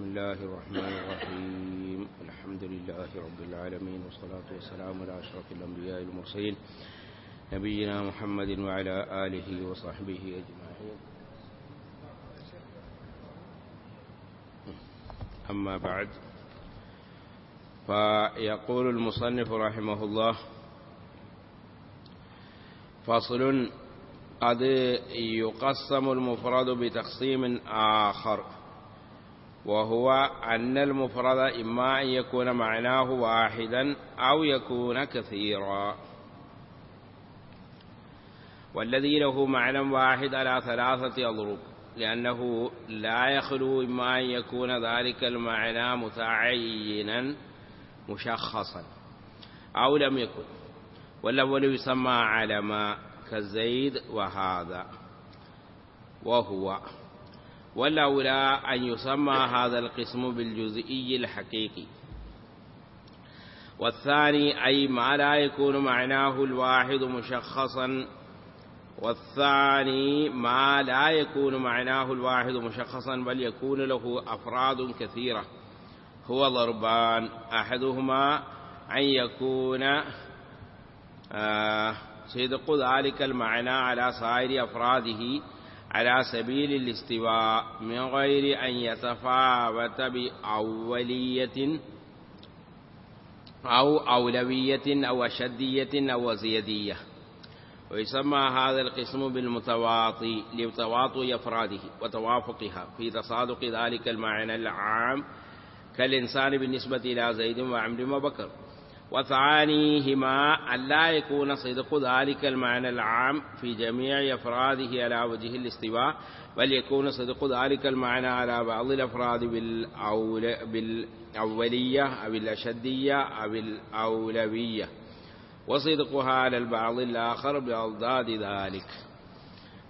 بسم الله الرحمن الرحيم. الحمد لله رب العالمين والصلاة والسلام على أشرف الأنبياء المرسلين نبينا محمد وعلى آله وصحبه أجمعين. أما بعد فيقول المصنف رحمه الله فصل قد يقسم المفرد بتقسيم آخر. وهو أن المفرد إما أن يكون معناه واحدا أو يكون كثيرا. والذي له معنى واحد على ثلاثة أضرب لأنه لا يخلو إما أن يكون ذلك المعنى متعينا مشخصا أو لم يكن. والأول يسمى علما كالزيد وهذا وهو والأولى أن يسمى هذا القسم بالجزئي الحقيقي. والثاني أي ما لا يكون معناه الواحد مشخصا. والثاني ما لا يكون معناه الواحد مشخصا بل يكون له أفراد كثيرة. هو ضربان أحدهما أن يكون آه صدق ذلك المعنى على سائر أفراده. على سبيل الاستواء من غير أن يتفاوت بأولية أو أولوية أو أشدية أو زيدية ويسمى هذا القسم بالمتواطي لتواطؤ أفراده وتوافقها. في تصادق ذلك المعنى العام كالإنسان بالنسبة إلى زيد وعمر وبكر. وثانيهما أن لا يكون صدق ذلك المعنى العام في جميع أفراده على وجه الاستواء بل يكون صدق ذلك المعنى على بعض الأفراد بالأول بالأولية أو الأشدية أو الأولوية وصدقها على البعض الآخر بأضداد ذلك.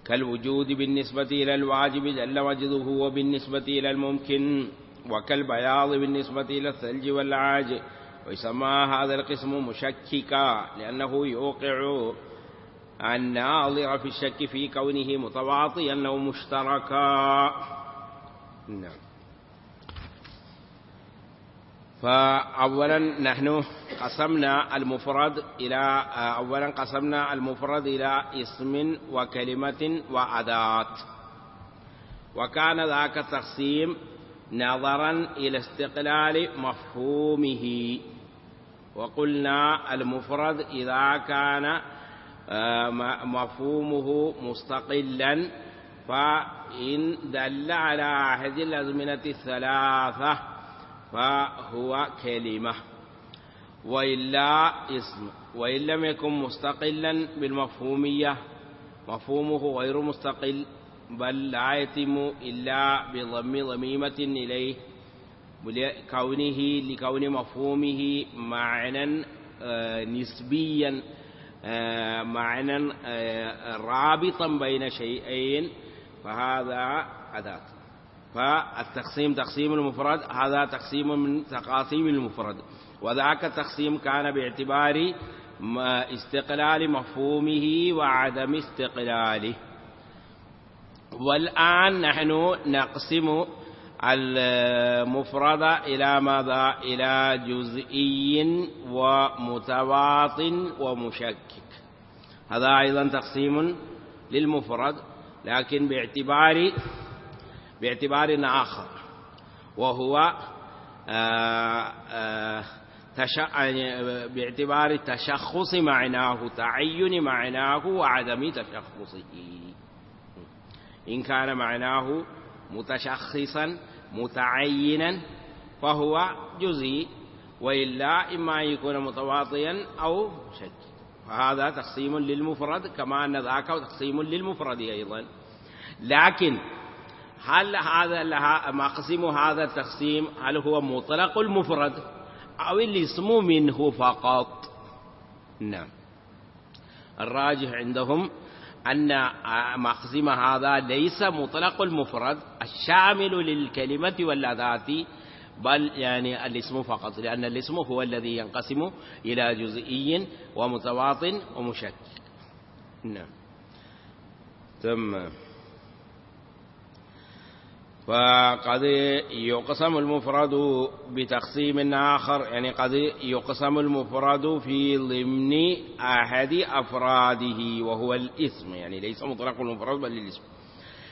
كالوجود بالنسبة إلى الواجب جل وجده وبالنسبة إلى الممكن وكالبياض بالنسبة إلى الثلج والعاج ويسمى هذا القسم مشككا لأنه يوقع الناظر في الشك في كونه متواطيا أو مشتركا. نعم. فأولا نحن قسمنا المفرد إلى أولا قسمنا المفرد إلى اسم وكلمة وأداة. وكان ذاك التقسيم نظرا إلى استقلال مفهومه. وقلنا المفرد إذا كان مفهومه مستقلا فإن دل على أحد الأزمنة الثلاثة فهو كلمة. وإلا اسم وإن لم يكن مستقلا بالمفهومية مفهومه غير مستقل. بل لا يتم إلا بضم ضميمة إليه لكونه لكون مفهومه معنى نسبيا معنى رابطا بين شيئين فهذا أداة. فالتقسيم تقسيم المفرد هذا تقسيم من تقاسيم المفرد. وذاك التقسيم كان باعتبار استقلال مفهومه وعدم استقلاله. والآن نحن نقسم المفرد إلى ماذا؟ إلى جزئي ومتواط ومشكك. هذا أيضا تقسيم للمفرد لكن باعتبار باعتبار آخر وهو آآ آآ باعتبار تشخص معناه تعين معناه وعدم تشخصه. إن كان معناه متشخصا متعينا فهو جزئي وإلا إما أن يكون متواطيا أو شك. فهذا تقسيم للمفرد كما أن ذاك تقسيم للمفرد أيضا. لكن هل هذا مقسم هذا التقسيم هل هو مطلق المفرد أو الاسم منه فقط؟ نعم. الراجح عندهم أن مقسم هذا ليس مطلق المفرد الشامل للكلمة والأذات بل يعني الاسم فقط لأن الاسم هو الذي ينقسم إلى جزئي ومتواط ومشكك نعم. تمام فقد يقسم المفرد بتقسيم آخر يعني قد يقسم المفرد في ضمن أحد أفراده وهو الاسم يعني ليس مطلق المفرد بل الاسم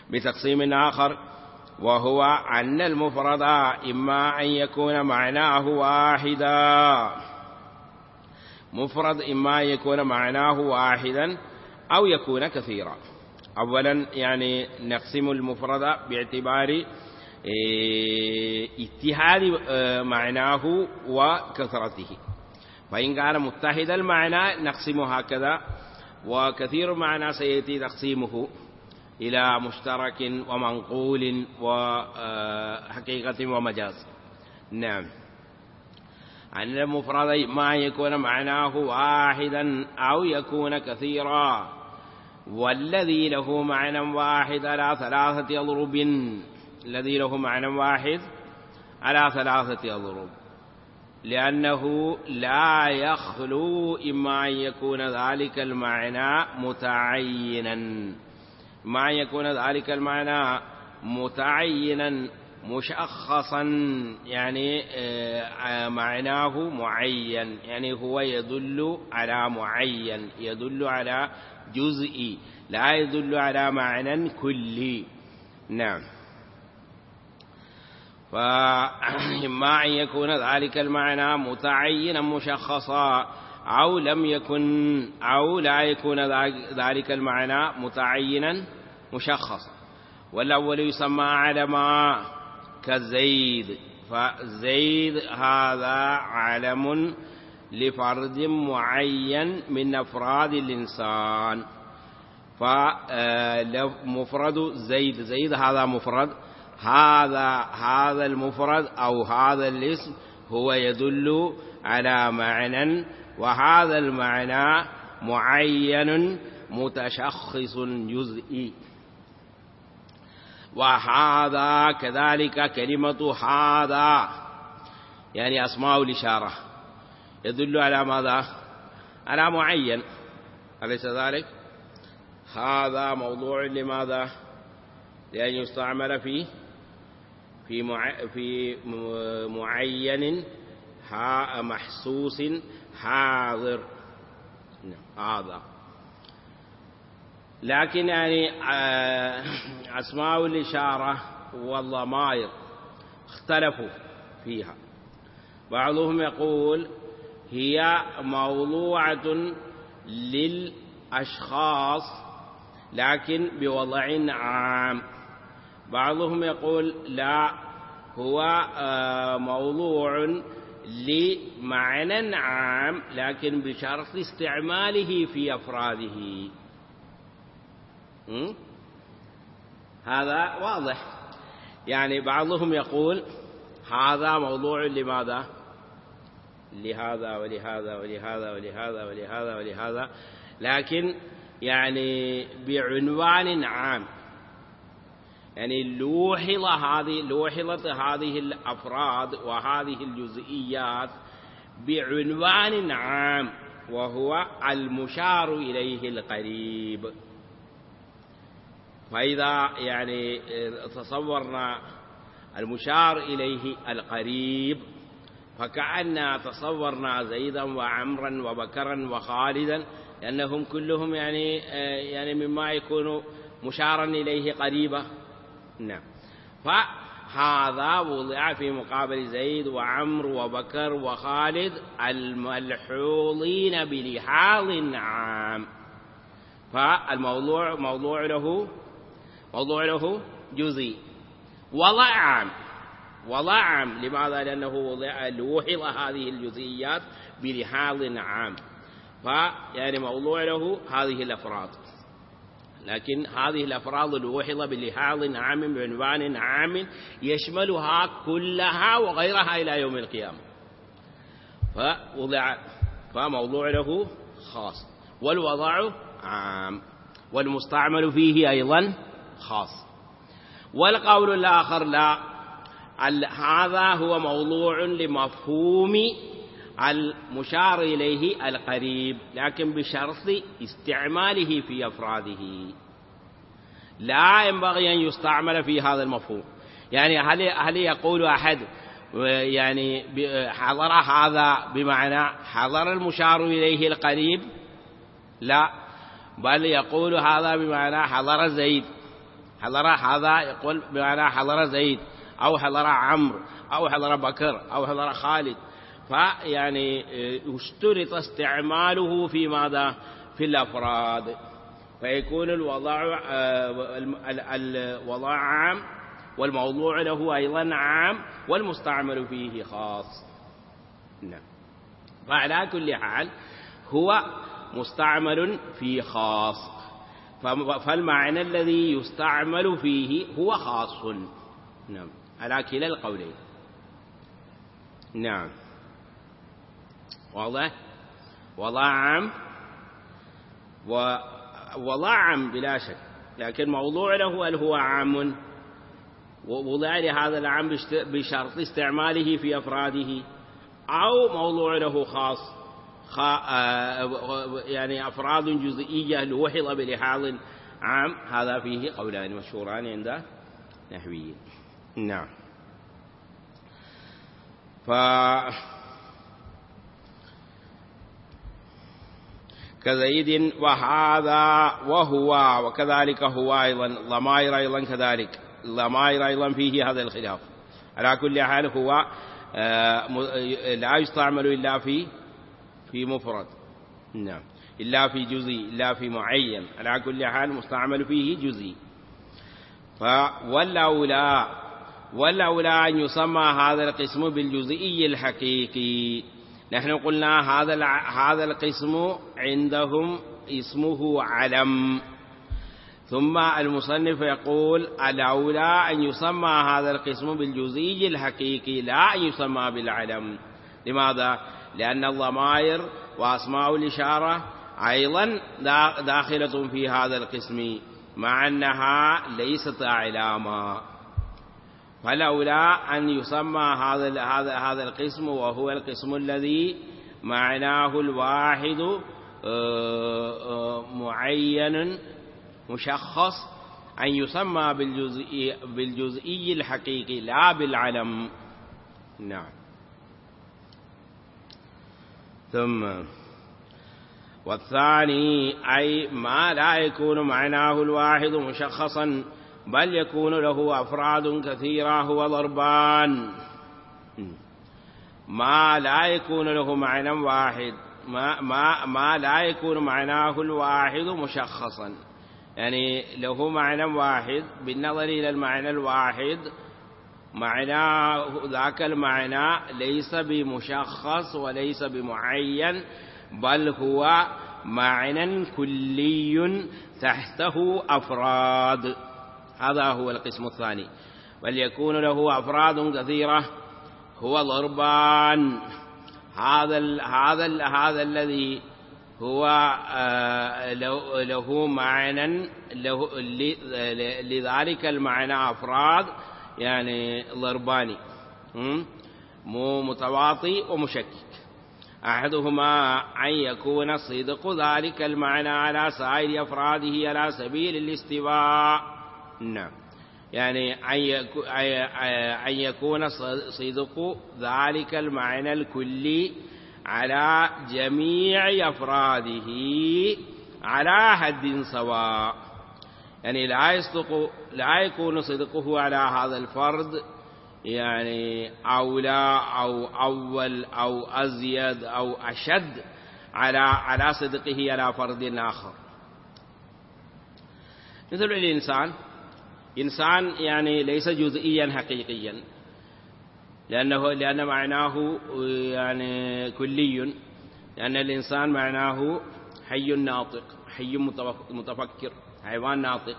بتقسيم آخر وهو أن المفرد إما أن يكون معناه واحدا مفرد إما أن يكون معناه واحدا أو يكون كثيرا. أولا يعني نقسم المفرد باعتبار إيه، اتحاد آه، معناه وكثرته. فإن كان متحد المعنى نقسم هكذا وكثير معنى سيأتي تقسيمه إلى مشترك ومنقول وحقيقة ومجاز. نعم. أن المفرد ما يكون معناه واحدا أو يكون كثيرا. والذي له معنى واحد على ثلاثة أضرب. الذي له معنى واحد على ثلاثة أضرب. لأنه لا يخلو إما أن يكون ذلك المعنى متعينا. ما يكون ذلك المعنى متعينا مشخصا يعني آه، معناه معين. يعني هو يدل على معين يدل على جزئي لا يدل على معنى كلي. نعم. فإما أن يكون ذلك المعنى متعينا مشخصا أو لم يكن أو لا يكون ذلك المعنى متعينا مشخصا. والأول يسمى علما كزيد. فزيد هذا علم لفرد معين من أفراد الإنسان. فمفرد زيد. زيد هذا مفرد. هذا هذا المفرد أو هذا الاسم هو يدل على معنى وهذا المعنى معين متشخص جزئي. وهذا كذلك كلمة هذا يعني أسماء الإشارة. يدل على ماذا؟ على معين. أليس ذلك؟ هذا موضوع لماذا؟ لأن يستعمل في في في معين محسوس حاضر. نعم، هذا. لكن يعني آه، أسماء الإشارة والضمائر اختلفوا فيها. بعضهم يقول هي موضوعة للأشخاص لكن بوضع عام. بعضهم يقول لا هو آه، موضوع لمعنى عام لكن بشرط استعماله في أفراده. هذا واضح. يعني بعضهم يقول هذا موضوع لماذا؟ لهذا ولهذا ولهذا ولهذا ولهذا ولهذا لكن يعني بعنوان عام. يعني لوحظ هذه لوحظت هذه الأفراد وهذه الجزئيات بعنوان عام وهو المشار إليه القريب. فإذا يعني تصورنا المشار إليه القريب فكأن تصورنا زيدا وعمرا وبكرا وخالدا لأنهم كلهم يعني يعني مما يكون مشارا إليه قريبا. نعم. فهذا وضع في مقابل زيد وعمر وبكر وخالد الملحوظين بلحاظ عام. فالموضوع موضوع له موضوع له جزئي وضع عام. وضع عام لماذا؟ لأنه لوحظ هذه الجزئيات بلحاظ عام. فيعني موضوع له هذه الأفراد. لكن هذه الأفراد الوحظة بلحاظ عام بعنوان عام يشملها كلها وغيرها إلى يوم القيامة. فوضع فموضوع له خاص. والوضع عام. والمستعمل فيه أيضا خاص. والقول الآخر لا. هذا هو موضوع لمفهوم المشار إليه القريب لكن بشرط استعماله في أفراده. لا ينبغي أن يستعمل في هذا المفهوم. يعني هل هل يقول أحد يعني حضر هذا بمعنى حضر المشار إليه القريب؟ لا بل يقول هذا بمعنى حضر زيد. حضر هذا يقول بمعنى حضر زيد. أو حضر عمرو أو حضر بكر أو حضر خالد. فيعني يشترط استعماله في ماذا؟ في الأفراد. فيكون الوضع الوضع عام والموضوع له أيضا عام والمستعمل فيه خاص. نعم. فعلى كل حال هو مستعمل في خاص. فالمعنى الذي يستعمل فيه هو خاص. نعم. على كلا القولين. نعم. واضح؟ وضع عام. ووضع عام بلا شك. لكن موضوع له هل هو عام؟ ووضع لهذا العام بشرط استعماله في أفراده. أو موضوع له خاص. يعني أفراد جزئية لوحظ بلحاظ عام. هذا فيه قولان مشهوران عند نحويين. نعم. ف كزيد وهذا وهو وكذلك هو أيضا ضمائر أيضا كذلك ضمائر أيضا فيه هذا الخلاف. على كل حال هو لا يستعمل إلا في في مفرد. نعم. إلا في جزء إلا في معين. على كل حال مستعمل فيه جزء والأولى والأولى أن يسمى هذا القسم بالجزئي الحقيقي. نحن قلنا هذا هذا القسم عندهم اسمه علم. ثم المصنف يقول الأولى أن يسمى هذا القسم بالجزئي الحقيقي لا أن يسمى بالعلم. لماذا؟ لأن الضمائر وأسماء الإشارة أيضا داخلة في هذا القسم مع أنها ليست أعلاما فلولا أن يسمى هذا هذا هذا القسم وهو القسم الذي معناه الواحد معين مشخص أن يسمى بالجزئي, بالجزئي الحقيقي لا بالعلم. نعم. ثم والثاني أي ما لا يكون معناه الواحد مشخصا بل يكون له أفراد كثيرة هو ضربان. ما لا يكون له معنى واحد. ما, ما, ما لا يكون معناه الواحد مشخصا. يعني له معنى واحد بالنظر إلى المعنى الواحد معناه ذاك المعنى ليس بمشخص وليس بمعين بل هو معنى كلي تحته أفراد. هذا هو القسم الثاني. وليكون له أفراد كثيرة. هو ضربان. هذا ال هذا ال هذا الذي هو له معنى له لذلك المعنى أفراد يعني ضرباني مو متواطي ومشكك. أحدهما أن يكون صدق ذلك المعنى على سائر أفراده على سبيل الاستواء. نعم. يعني أن يكون صدق ذلك المعنى الكلي على جميع أفراده على حد سواء. يعني لا يصدق لا يكون صدقه على هذا الفرد يعني أولى أو أول أو أزيد أو أشد على على صدقه على فرد آخر. مثل الإنسان إنسان يعني ليس جزئيا حقيقيا لأنه لأن معناه يعني كلي لأن الإنسان معناه حي ناطق حي متفكر حيوان ناطق.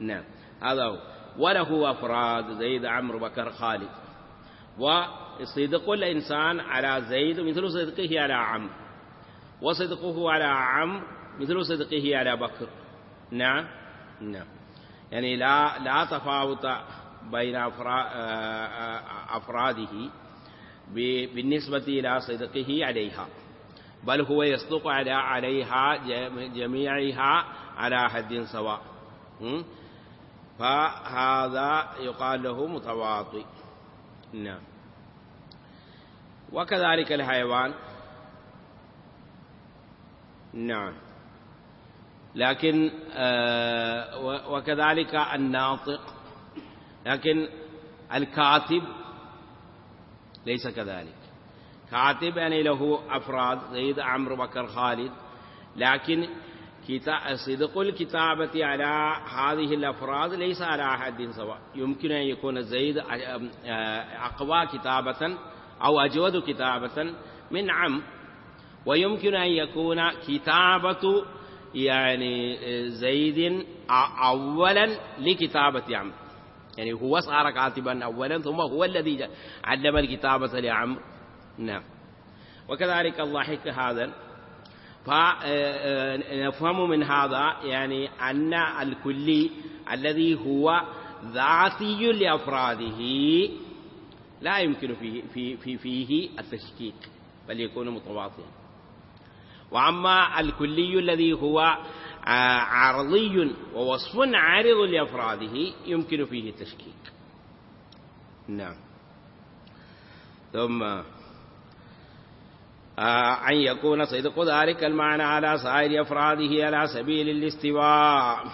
نعم هذا هو. وله أفراد زيد عمرو بكر خالد. وصدق الإنسان على زيد مثل صدقه على عمرو. وصدقه على عمرو مثل صدقه على بكر. نعم؟ نعم. يعني لا لا تفاوت بين أفراده بالنسبة إلى صدقه عليها. بل هو يصدق على عليها جميعها على حد سواء. فهذا يقال له متواطئ. نعم. وكذلك الحيوان. نعم. لكن آه وكذلك الناطق. لكن الكاتب ليس كذلك. كاتب يعني له أفراد زيد عمرو بكر خالد. لكن صدق الكتابة على هذه الأفراد ليس على حد سواء. يمكن أن يكون زيد أقوى كتابة أو أجود كتابة من عم. ويمكن أن يكون كتابة يعني زيد أولا لكتابة عم يعني هو صار كاتبا أولا ثم هو الذي علم الكتابة لعمرو. نعم. وكذلك الضحك هذا. فنفهم من هذا يعني أن الكلي الذي هو ذاتي لأفراده لا يمكن فيه, في في فيه التشكيك بل يكون متواطئا وأما الكلي الذي هو عرضي ووصف عارض لأفراده يمكن فيه التشكيك نعم. ثم أن يكون صدق ذلك المعنى على سائر أفراده على سبيل الاستواء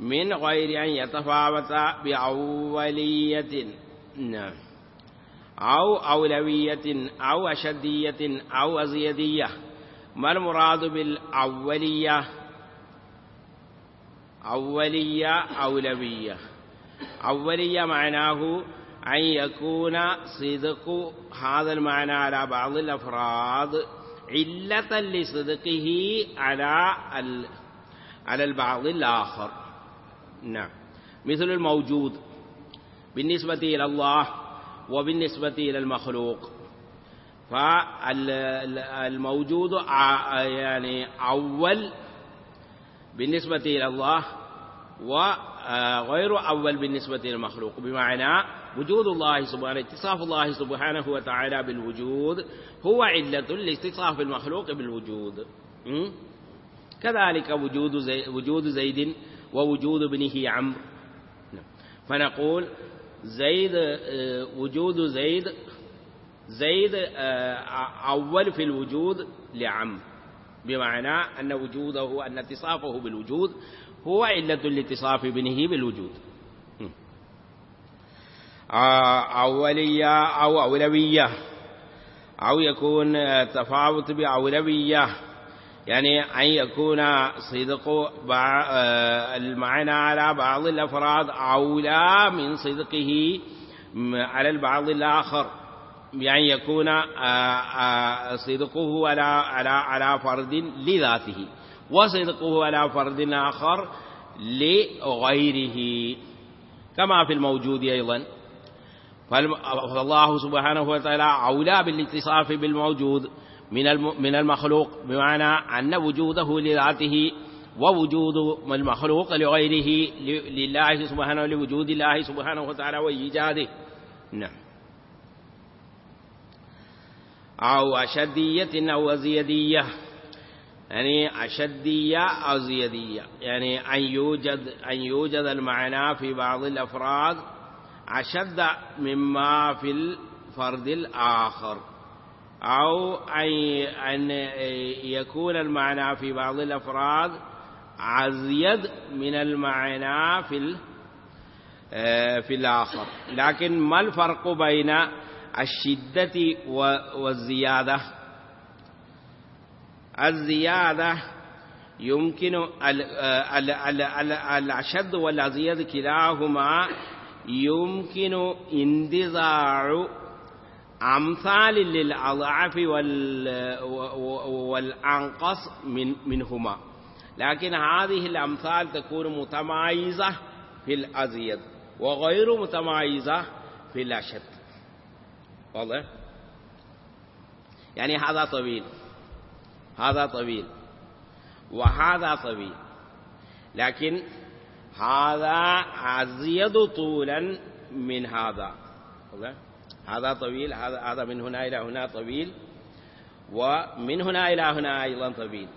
من غير أن يتفاوت بأولية نعم أو أولوية أو أشدية أو أزيدية. ما المراد بالأولية؟ أولية أولوية. أولية معناه أن يكون صدق. هذا المعنى على بعض الأفراد. علة لصدقه على على البعض الآخر. نعم. مثل الموجود. بالنسبة إلى الله وبالنسبة إلى المخلوق. فالموجود يعني أول بالنسبة إلى الله وغير أول بالنسبة للمخلوق بمعنى وجود الله سبحانه اتصاف الله سبحانه وتعالى بالوجود هو علة لاتصاف المخلوق بالوجود. كذلك وجود زي وجود زيد ووجود ابنه عمرو فنقول زيد وجود زيد زيد أول في الوجود لعم بمعنى أن وجوده أن اتصافه بالوجود هو علة لاتصاف ابنه بالوجود. أولية أو أولوية أو يكون تفاوت بأولوية يعني أن يكون صدق المعنى على بعض الأفراد أولى من صدقه على البعض الآخر. بأن يكون صدقه على على على فرد لذاته وصدقه على فرد آخر لغيره كما في الموجود أيضا. فالله سبحانه وتعالى أولى بالإتصاف بالموجود من من المخلوق بمعنى أن وجوده لذاته ووجود المخلوق لغيره لله سبحانه لوجود الله سبحانه وتعالى وإيجاده. نعم. أو أشدية أو زيدية يعني أشدية أو زيدية يعني أن يوجد أن يوجد المعنى في بعض الأفراد أشد مما في الفرد الآخر. أو أن يكون المعنى في بعض الأفراد أزيد من المعنى في في الآخر. لكن ما الفرق بين الشدة والزيادة. الزيادة يمكن الأشد والأزيد كلاهما يمكن اندزاع أمثال للأضعف والأنقص من منهما. لكن هذه الأمثال تكون متمايزة في الأزيد وغير متمايزة في الأشد. واضح؟ يعني هذا طويل. هذا طويل. وهذا طويل. لكن هذا أزيد طولا من هذا. هذا طويل. هذا هذا من هنا إلى هنا طويل. ومن هنا إلى هنا أيضا طويل.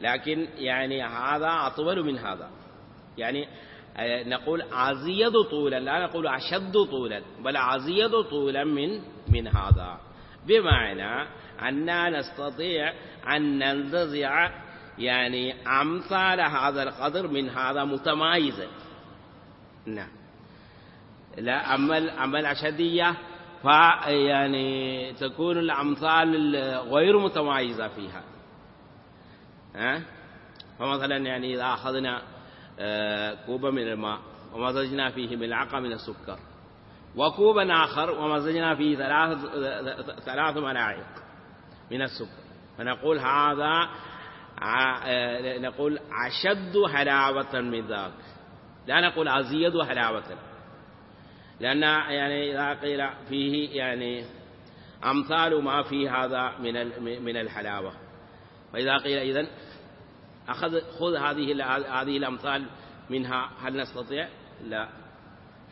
لكن يعني هذا أطول من هذا. يعني نقول أزيد طولا لا نقول أشد طولا بل أزيد طولا من من هذا. بمعنى أننا نستطيع أن ننتزع يعني أمثال هذا القدر من هذا متمايزا نعم. لا أما أما الأشدية فيعني تكون الأمثال غير متمايزة فيها. ها؟ فمثلا يعني إذا أخذنا كوبا من الماء ومزجنا فيه ملعقة من السكر. وكوبا آخر ومزجنا فيه ثلاث ثلاث ملاعق من السكر. فنقول هذا آه، نقول أشد حلاوة من ذاك. لا نقول أزيد حلاوة. لأن يعني إذا قيل فيه يعني أمثال ما في هذا من من الحلاوة. فإذا قيل إذن أخذ خذ هذه هذه الأمثال منها. هل نستطيع؟ لا.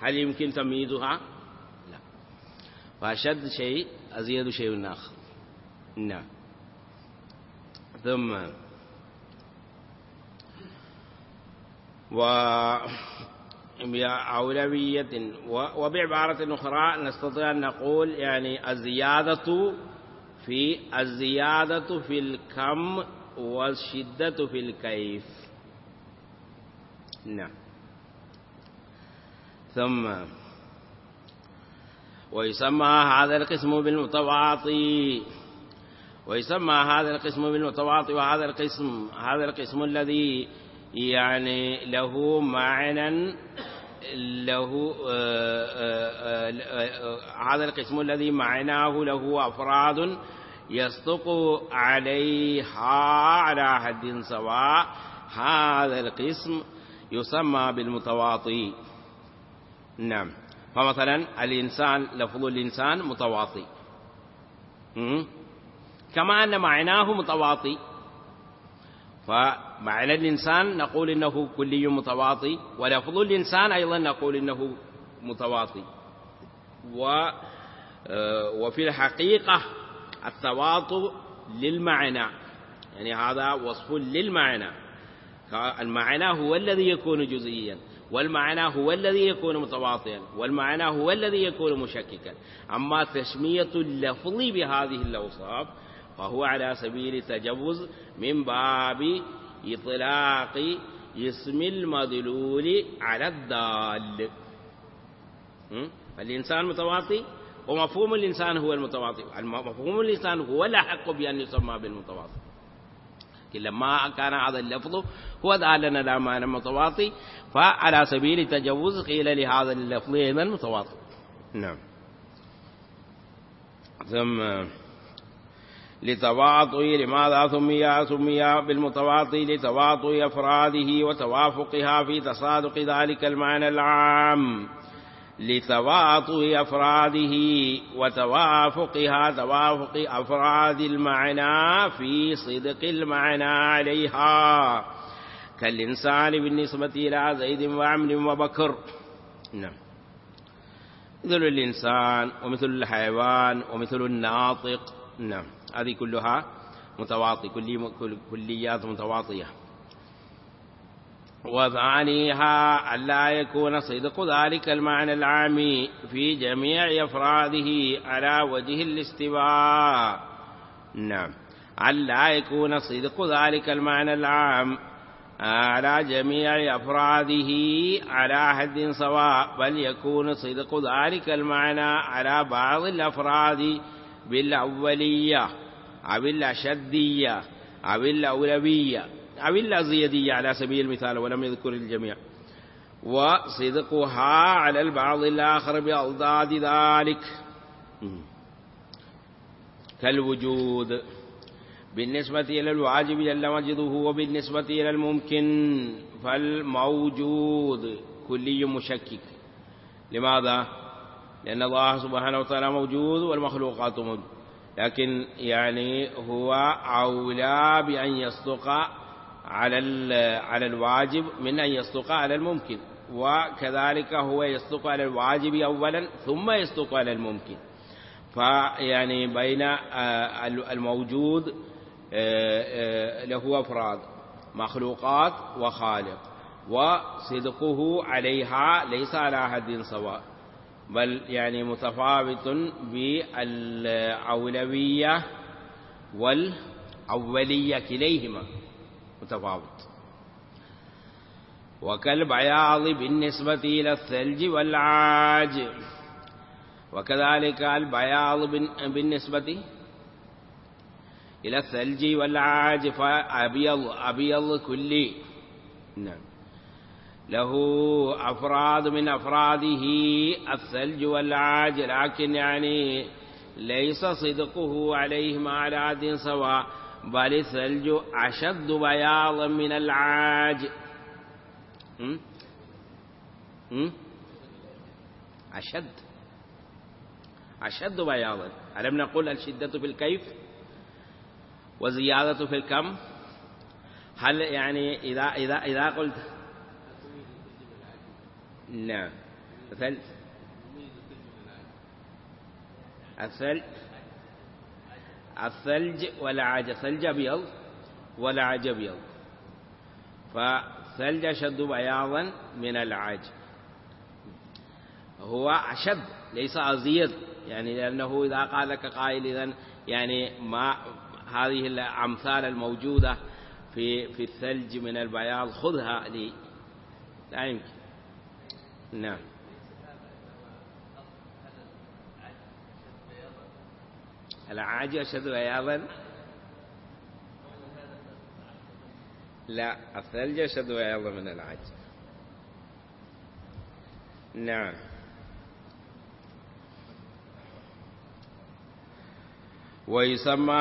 هل يمكن تمييزها؟ لا. فأشد شيء أزيد شيء آخر. نعم. ثم و بأولوية وبعبارة أخرى نستطيع أن نقول يعني الزيادة في الزيادة في الكم والشدة في الكيف. نعم. ثم ويسمى هذا القسم بالمتواطي ويسمى هذا القسم بالمتواطي وهذا القسم هذا القسم الذي يعني له معنى له آه، آه، آه، هذا القسم الذي معناه له أفراد يصدق عليها على حد سواء. هذا القسم يسمى بالمتواطي. نعم. فمثلا الإنسان لفظ الإنسان متواطي. كما أن معناه متواطي. فمعنى الإنسان نقول إنه كلي متواطي ولفظ الإنسان أيضا نقول إنه متواطي. و وفي الحقيقة التواطؤ للمعنى. يعني هذا وصف للمعنى. المعنى هو الذي يكون جزئيا والمعنى هو الذي يكون متواطئا والمعنى هو الذي يكون مشككا. أما تسمية اللفظ بهذه الأوصاف فهو على سبيل التجوز من باب إطلاق اسم المدلول على الدال. فالإنسان متواطي ومفهوم الإنسان هو المتواطئ مفهوم الإنسان هو الأحق بأن يسمى بالمتواطئ لما كان هذا اللفظ هو دالنا لا معنى متواطئ فعلى سبيل التجوز قيل لهذا اللفظ أيضا متواطئ نعم. ثم لتواطؤ لماذا سمي سمي بالمتواطئ لتواطؤ أفراده وتوافقها في تصادق ذلك المعنى العام. لتواطؤ أفراده وتوافقها توافق أفراد المعنى في صدق المعنى عليها. كالإنسان بالنسبة إلى زيد وعمر وبكر. نعم. مثل الإنسان ومثل الحيوان ومثل الناطق. نعم. هذه كلها متواطي كليات متواطية وثانيها ألا يكون صدق ذلك المعنى العام في جميع أفراده على وجه الاستواء. نعم. ألا يكون صدق ذلك المعنى العام على جميع أفراده على حد سواء بل يكون صدق ذلك المعنى على بعض الأفراد بالأولية أو الأشدية أو الأولوية. أو الأزيدية على سبيل المثال ولم يذكر الجميع. وصدقها على البعض الآخر بأضداد ذلك. كالوجود. بالنسبة إلى الواجب جل وجده وبالنسبة إلى الممكن فالموجود كلي مشكك. لماذا؟ لأن الله سبحانه وتعالى موجود والمخلوقات موجود. لكن يعني هو أولى بأن يصدق على على الواجب من أن يصدق على الممكن. وكذلك هو يصدق على الواجب أولا ثم يصدق على الممكن. فيعني بين آه، الموجود آه، آه، له أفراد مخلوقات وخالق. وصدقه عليها ليس على حد سواء. بل يعني متفاوت بالأولوية والأولية كليهما. متفاوت. وكالبياض بالنسبة إلى الثلج والعاج. وكذلك البياض بالنسبة إلى الثلج والعاج فأبيض أبيض كلي نعم. له أفراد من أفراده الثلج والعاج لكن يعني ليس صدقه عليهما على عد سواء. بل الثلج أشد بياضا من العاج? أشد. أشد بياضا. ألم نقول الشدة في الكيف؟ وزيادة في الكم؟ هل يعني إذا إذا إذا قلت؟ نعم. مثل الثلج الثلج والعاج ثلج أبيض والعاج أبيض. فالثلج أشد بياضا من العاج. هو أشد ليس أزيد يعني لأنه إذا قال لك قائل إذن يعني ما هذه الأمثال الموجودة في في الثلج من البياض خذها لي. لا يمكن. نعم. العاج أشد بياضا لا الثلج أشد بياضا من العاج نعم. ويسمى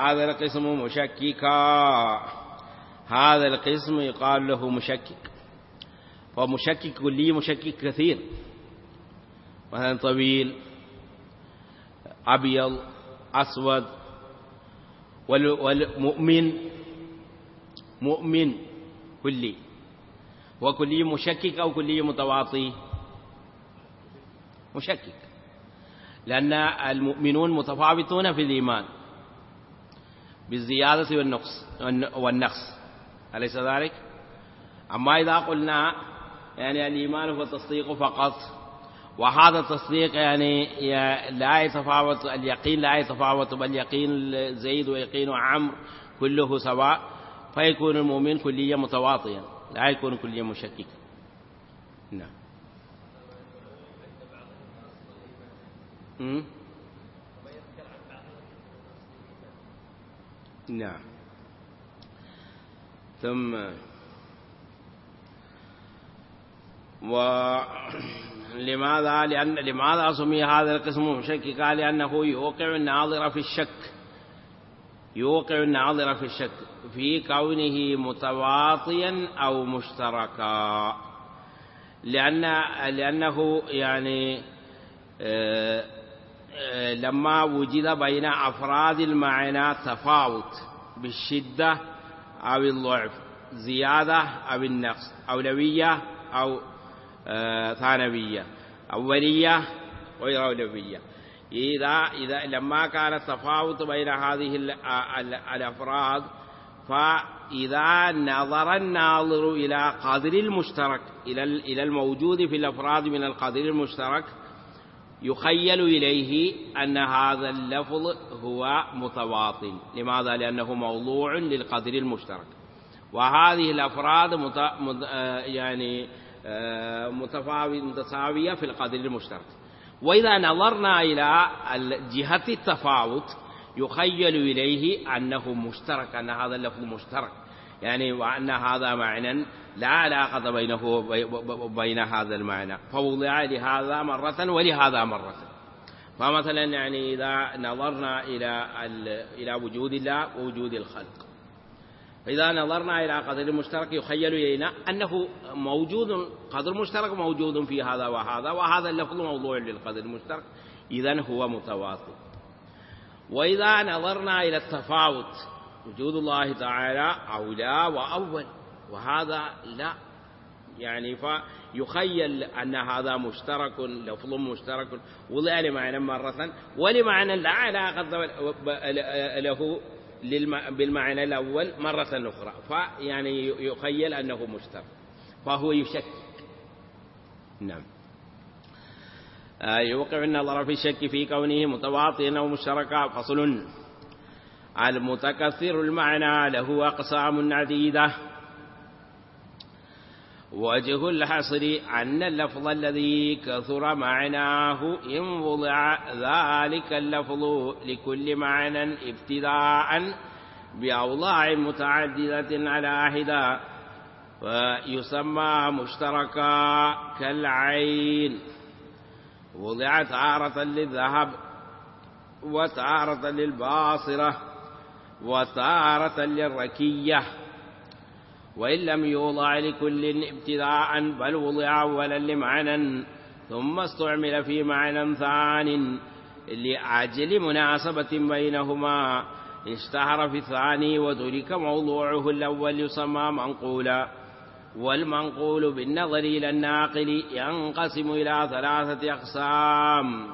هذا القسم مشككا. هذا القسم يقال له مشكك. فمشكك كلي مشكك كثير. مثلا طويل أبيض أسود والمؤمن مؤمن كلي. وكلي مشكك أو كلي متواطي. مشكك. لأن المؤمنون متفاوتون في الإيمان. بالزيادة والنقص والنقص. أليس ذلك؟ أما إذا قلنا يعني الإيمان هو التصديق فقط. وهذا التصديق يعني لا يتفاوت اليقين لا يتفاوت بل يقين زيد ويقين عمرو كله سواء فيكون المؤمن كليا متواطيا لا يكون كليا مشككا. نعم. نعم. ثم ولماذا لأن لماذا سمي هذا القسم مشككا؟ لأنه يوقع الناظر في الشك. يوقع الناظر في الشك. في كونه متواطيا أو مشتركا. لأن لأنه يعني آه، آه، لما وجد بين أفراد المعنى تفاوت بالشدة أو الضعف زيادة أو النقص أولوية أو ثانوية أولية غير أولوية. إذا إذا لما كان التفاوت بين هذه الأفراد فإذا نظر الناظر إلى قدر المشترك إلى الموجود في الأفراد من القدر المشترك يخيل إليه أن هذا اللفظ هو متواطن. لماذا؟ لأنه موضوع للقدر المشترك. وهذه الأفراد مت... آه، يعني آه، متساوية في القدر المشترك وإذا نظرنا إلى جهة التفاوت يخيل إليه أنه مشترك أن هذا اللفظ مشترك. يعني وأن هذا معنى لا علاقة بينه وبين هذا المعنى. فوضع لهذا مرة ولهذا مرة. فمثلا يعني إذا نظرنا إلى إلى وجود الله ووجود الخلق. فإذا نظرنا إلى قدر المشترك يخيل إلينا أنه موجود قدر مشترك موجود في هذا وهذا وهذا اللفظ موضوع للقدر المشترك. إذا هو متواطئ وإذا نظرنا إلى التفاوت وجود الله تعالى أولى وأول وهذا لا يعني فيخيل أن هذا مشترك لفظ مشترك وضع لمعنى مرة ولمعنى لا علاقة له بالمعنى الأول مرة أخرى فيعني يخيل أنه مشترك فهو يشكك. نعم. آه، يوقع النظر في الشك في كونه متواطئا أو مشتركا فصل. المتكثر المعنى له أقسام عديدة. وجه الحصر أن اللفظ الذي كثر معناه إن وضع ذلك اللفظ لكل معنى ابتداء بأوضاع متعددة على حدة ويسمى مشتركا كالعين. وضعت عارة للذهب وتارة للباصرة وتارة للركية. وإن لم يوضع لكل ابتداء بل وضع أولا لمعنى ثم استعمل في معنى ثان لأجل مناسبة بينهما. اشتهر في الثاني وترك موضوعه الأول يسمى منقولا. والمنقول بالنظر إلى الناقل ينقسم إلى ثلاثة أقسام.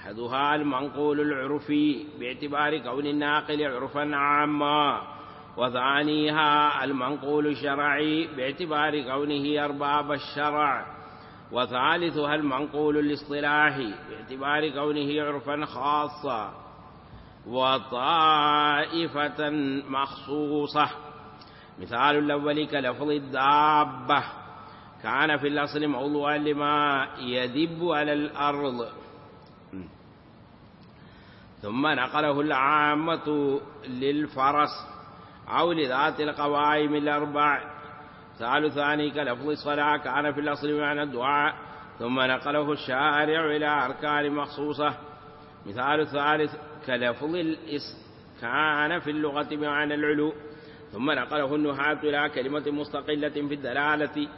أحدها المنقول العرفي باعتبار كون الناقل عرفا عاما. وثانيها المنقول الشرعي باعتبار كونه أرباب الشرع وثالثها المنقول الاصطلاحي باعتبار كونه عرفا خاصا وطائفة مخصوصة. مثال الأول كلفظ الدابة. كان في الأصل موضوعا لما يدب على الأرض. ثم نقله العامة للفرس. أو لذات القوائم الأربع. مثال ثاني كلفظ الصلاة كان في الأصل معنى الدعاء ثم نقله الشارع إلى أركان مخصوصة. مثال الثالث كلفظ كان في اللغة بمعنى العلو ثم نقله النحاة إلى كلمة مستقلة في الدلالة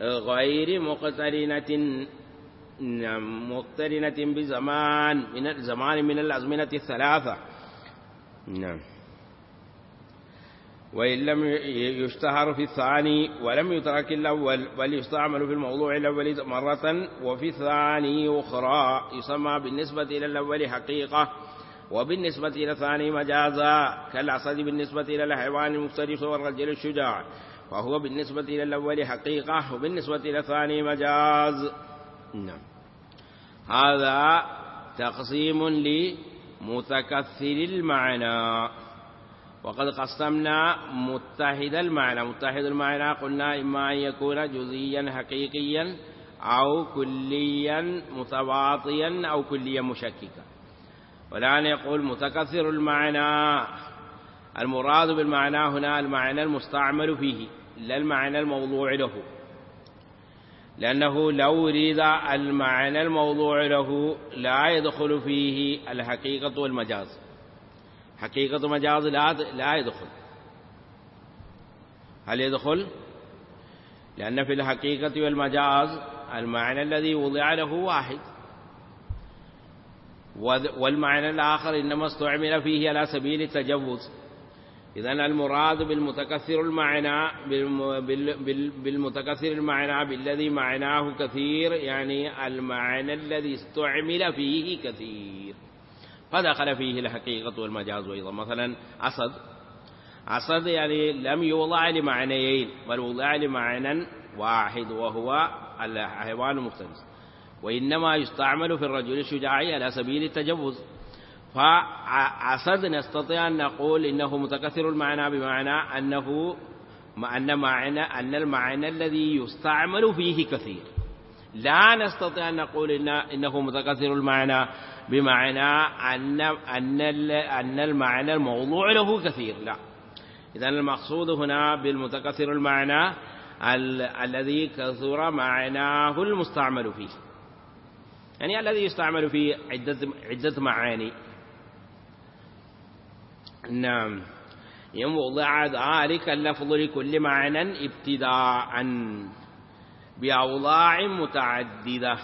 غير مقترنة مقترنة بزمان من الزمان من الأزمنة الثلاثة. نعم. وإن لم يشتهر في الثاني ولم يترك الأول بل يستعمل في الموضوع الأول مرة وفي الثاني أخرى. يسمى بالنسبة إلى الأول حقيقة وبالنسبة إلى الثاني مجازا. كالعصد بالنسبة إلى الحيوان المفترس والرجل الشجاع فهو بالنسبة إلى الأول حقيقة وبالنسبة إلى الثاني مجاز. نعم. هذا تقسيم لمتكثر المعنى. وقد قسمنا متحد المعنى. متحد المعنى قلنا إما أن يكون جزئيا حقيقيا أو كليا متواطيا أو كليا مشككا. والآن يقول متكثر المعنى. المراد بالمعنى هنا المعنى المستعمل فيه لا المعنى الموضوع له. لأنه لو أريد المعنى الموضوع له لا يدخل فيه الحقيقة والمجاز. حقيقة مجاز لا يدخل. هل يدخل؟ لأن في الحقيقة والمجاز المعنى الذي وضع له واحد. والمعنى الآخر إنما استعمل فيه على سبيل التجوز. إذا المراد بالمتكثر المعنى بالمتكثر المعنى بالذي معناه كثير يعني المعنى الذي استعمل فيه كثير. فدخل فيه الحقيقة والمجاز أيضا. مثلا أسد. أسد يعني لم يوضع لمعنيين بل وضع لمعنى واحد وهو الحيوان المفترس. وإنما يستعمل في الرجل الشجاعي على سبيل التجوز. فعسد نستطيع أن نقول إنه متكثر المعنى بمعنى أنه أن معنى أن المعنى الذي يستعمل فيه كثير. لا نستطيع أن نقول إن إنه متكثر المعنى. بمعنى أن أن أن المعنى الموضوع له كثير لا. إذا المقصود هنا بالمتكثر المعنى ال الذي كثر معناه المستعمل فيه. يعني الذي يستعمل في عدة عدة معاني. نعم. يوضع ذلك اللفظ لكل معنى ابتداء بأوضاع متعددة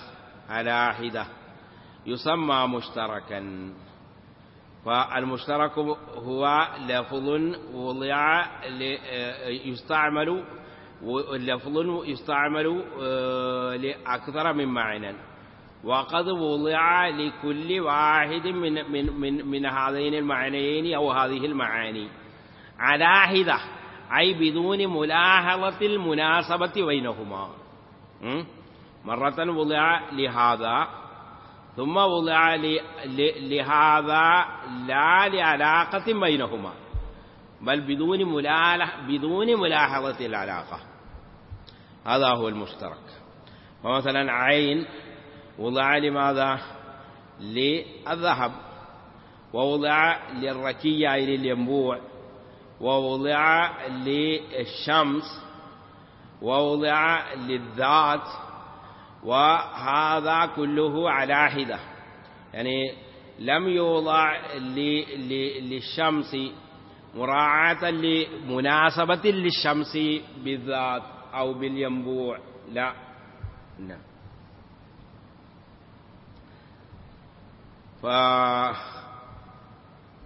على حدة يسمى مشتركا. فالمشترك هو لفظ وضع يستعمل لفظ يستعمل آه، لأكثر من معنى. وقد وضع لكل واحد من, من, من, من هذين المعنيين أو هذه المعاني. على حدة أي بدون ملاحظة المناسبة بينهما? مرة وضع لهذا ثم وضع لهذا لا لعلاقة بينهما بل بدون بدون ملاحظة العلاقة. هذا هو المشترك. فمثلا عين وضع لماذا؟ للذهب ووضع للركية أي للينبوع ووضع للشمس ووضع للذات. وهذا كله على حدة. يعني لم يوضع للشمس مراعاة لمناسبة للشمس بالذات أو بالينبوع. لا. نعم. ف